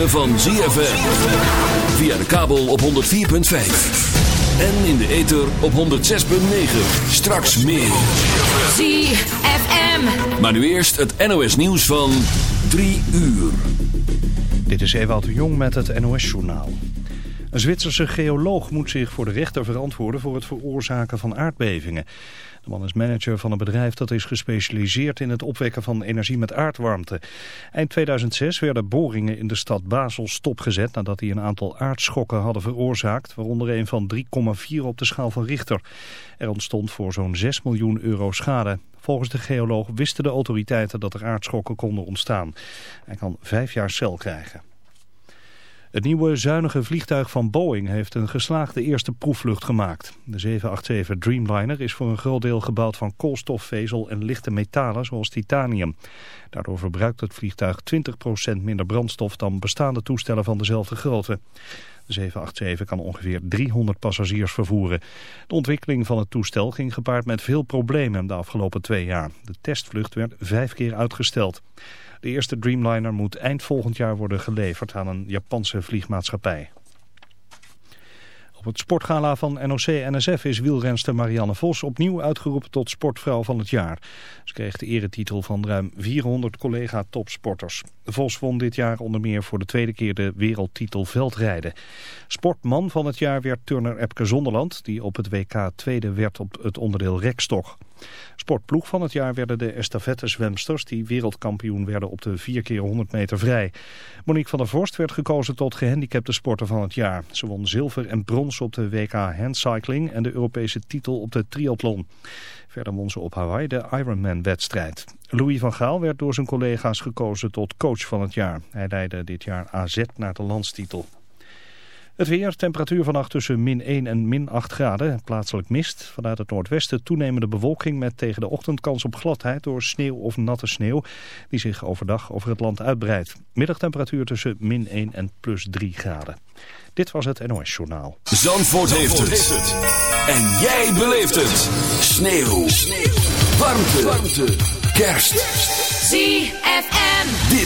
ritme van ZFM. Via de kabel op 104.5. En in de ether op 106.9. Straks meer. ZFM. Maar nu eerst het NOS nieuws van 3 uur. Dit is Ewout de Jong met het NOS-journaal. Een Zwitserse geoloog moet zich voor de rechter verantwoorden voor het veroorzaken van aardbevingen. De man is manager van een bedrijf dat is gespecialiseerd in het opwekken van energie met aardwarmte. Eind 2006 werden boringen in de stad Basel stopgezet nadat die een aantal aardschokken hadden veroorzaakt, waaronder een van 3,4 op de schaal van Richter. Er ontstond voor zo'n 6 miljoen euro schade. Volgens de geoloog wisten de autoriteiten dat er aardschokken konden ontstaan. Hij kan vijf jaar cel krijgen. Het nieuwe zuinige vliegtuig van Boeing heeft een geslaagde eerste proefvlucht gemaakt. De 787 Dreamliner is voor een groot deel gebouwd van koolstofvezel en lichte metalen zoals titanium. Daardoor verbruikt het vliegtuig 20% minder brandstof dan bestaande toestellen van dezelfde grootte. De 787 kan ongeveer 300 passagiers vervoeren. De ontwikkeling van het toestel ging gepaard met veel problemen de afgelopen twee jaar. De testvlucht werd vijf keer uitgesteld. De eerste Dreamliner moet eind volgend jaar worden geleverd aan een Japanse vliegmaatschappij. Op het sportgala van NOC-NSF is wielrenster Marianne Vos opnieuw uitgeroepen tot sportvrouw van het jaar. Ze kreeg de eretitel van ruim 400 collega-topsporters. Vos won dit jaar onder meer voor de tweede keer de wereldtitel veldrijden. Sportman van het jaar werd Turner Epke Zonderland, die op het WK tweede werd op het onderdeel rekstok. Sportploeg van het jaar werden de estafettezwemsters die wereldkampioen werden op de 4 keer 100 meter vrij. Monique van der Vorst werd gekozen tot gehandicapte sporter van het jaar. Ze won zilver en brons op de WK handcycling en de Europese titel op de triathlon. Verder won ze op Hawaii de Ironman-wedstrijd. Louis van Gaal werd door zijn collega's gekozen tot coach van het jaar. Hij leidde dit jaar AZ naar de landstitel. Het weer, temperatuur vannacht tussen min 1 en min 8 graden. Plaatselijk mist. Vanuit het noordwesten toenemende bewolking met tegen de ochtend kans op gladheid door sneeuw of natte sneeuw. Die zich overdag over het land uitbreidt. Middagtemperatuur tussen min 1 en plus 3 graden. Dit was het NOS Journaal. Zandvoort, heeft, het. En jij beleeft het. Sneeuw. sneeuw. Warmte. Warmte. Kerst. ZFM.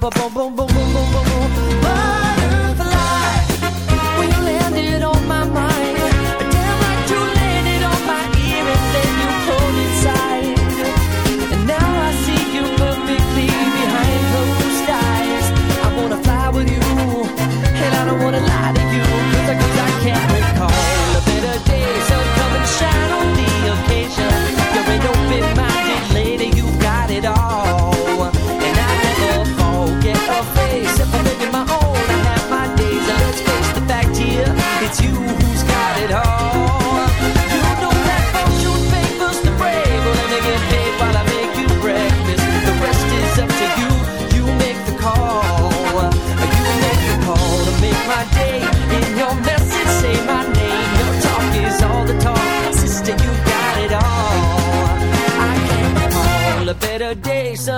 ba ba. Butterfly, when you landed on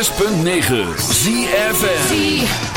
106.9 ZFN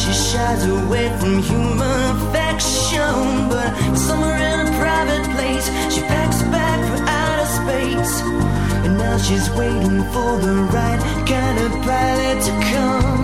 she shies away from human affection. But somewhere in a private place, she packs back for outer space. And now she's waiting for the right kind of pilot to come.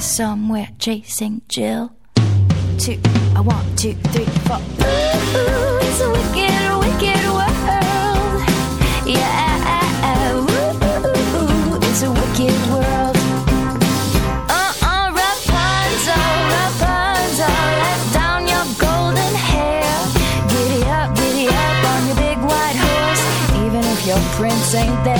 Somewhere chasing Jill. Two, I want two, three, four. Ooh, it's a wicked, wicked world. Yeah, ooh, it's a wicked world. Uh-uh, Rapunzel, Rapunzel, let down your golden hair. On your big white horse, even if your prince ain't there.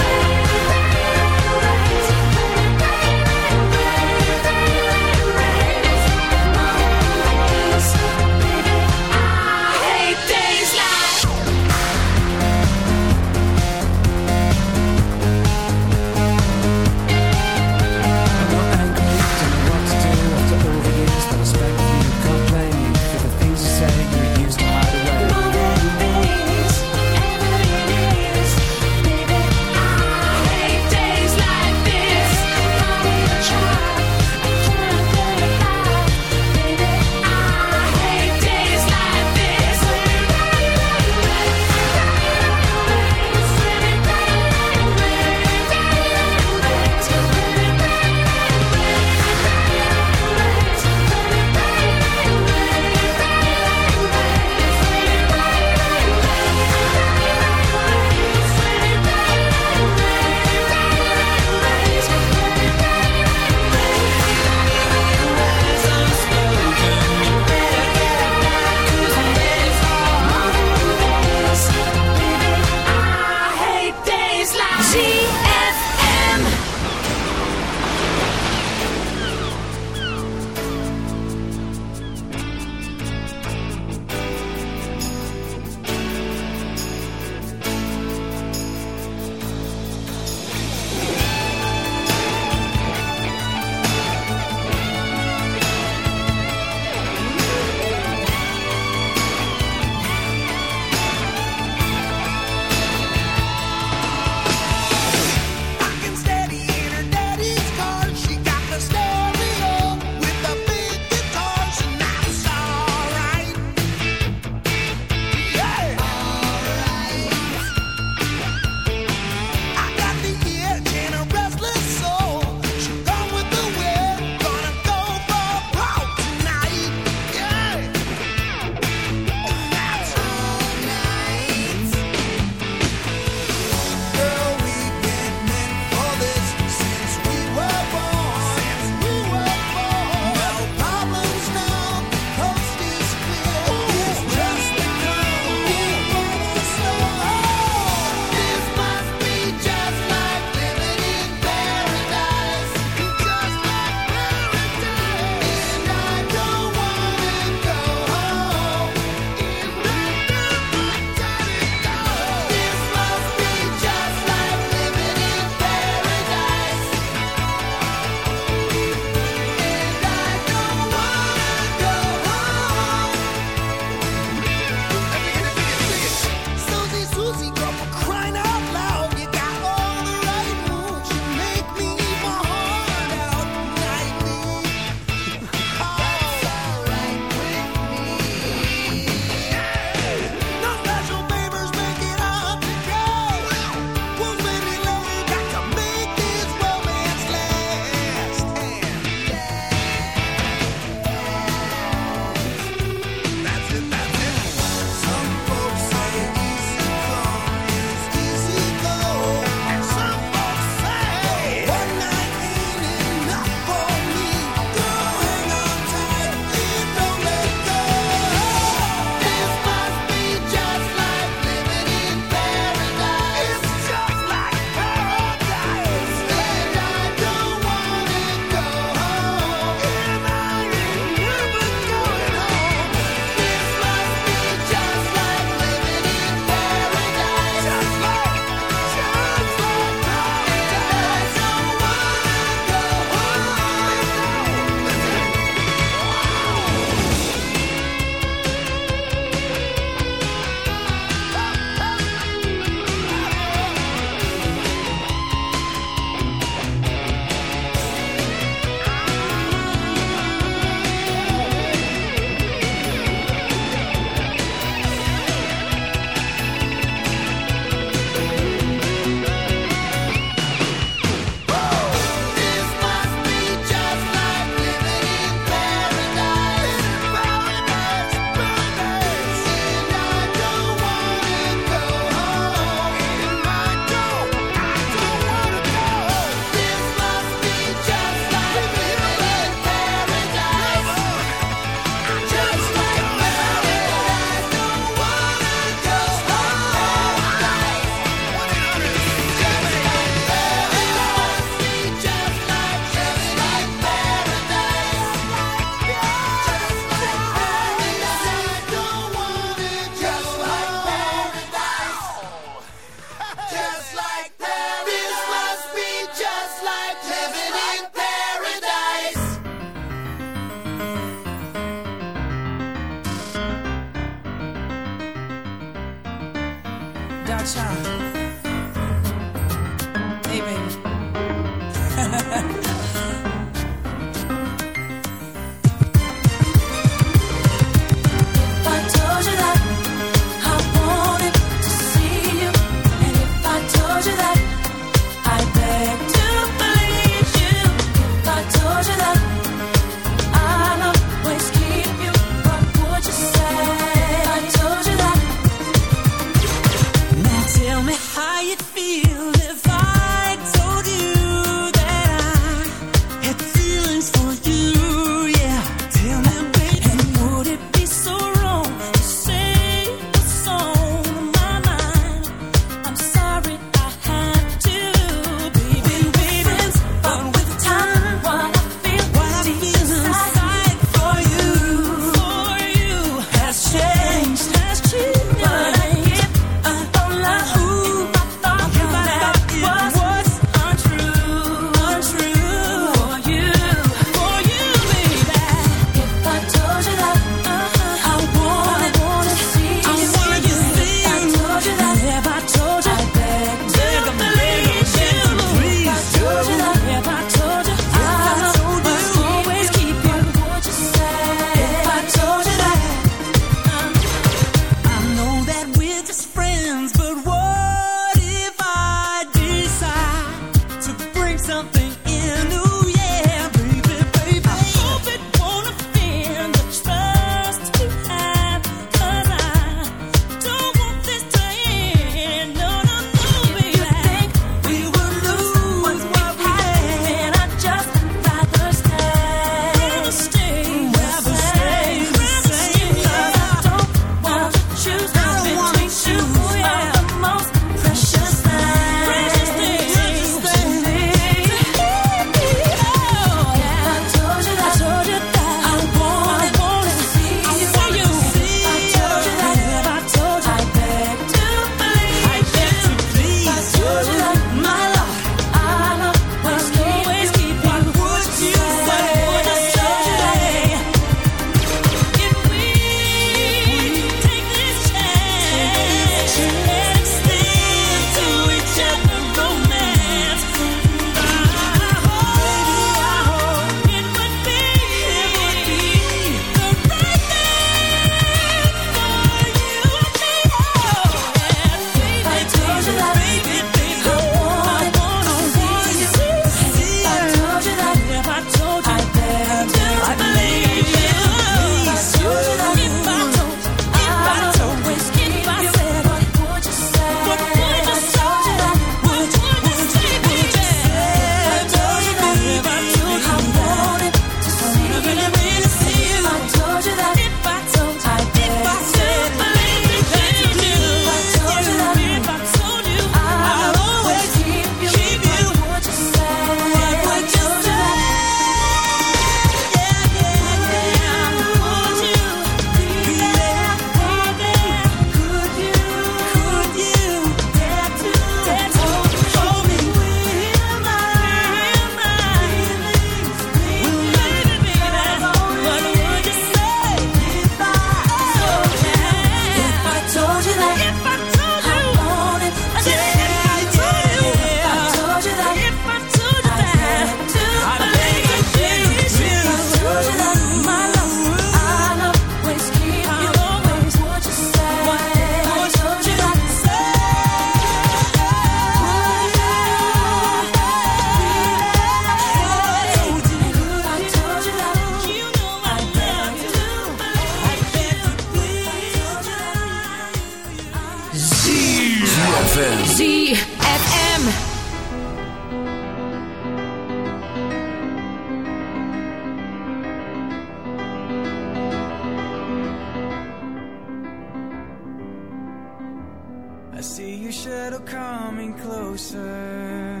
I see your shadow coming closer.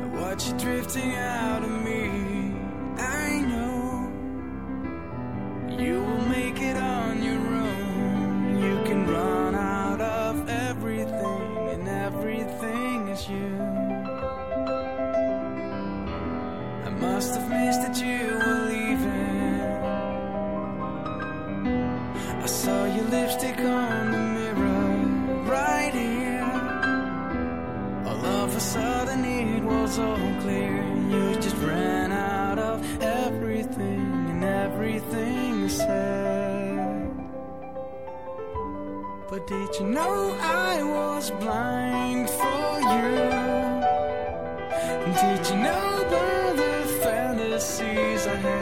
I watch you drifting out of mirror Did you know I was blind for you? Did you know by the fantasies I had?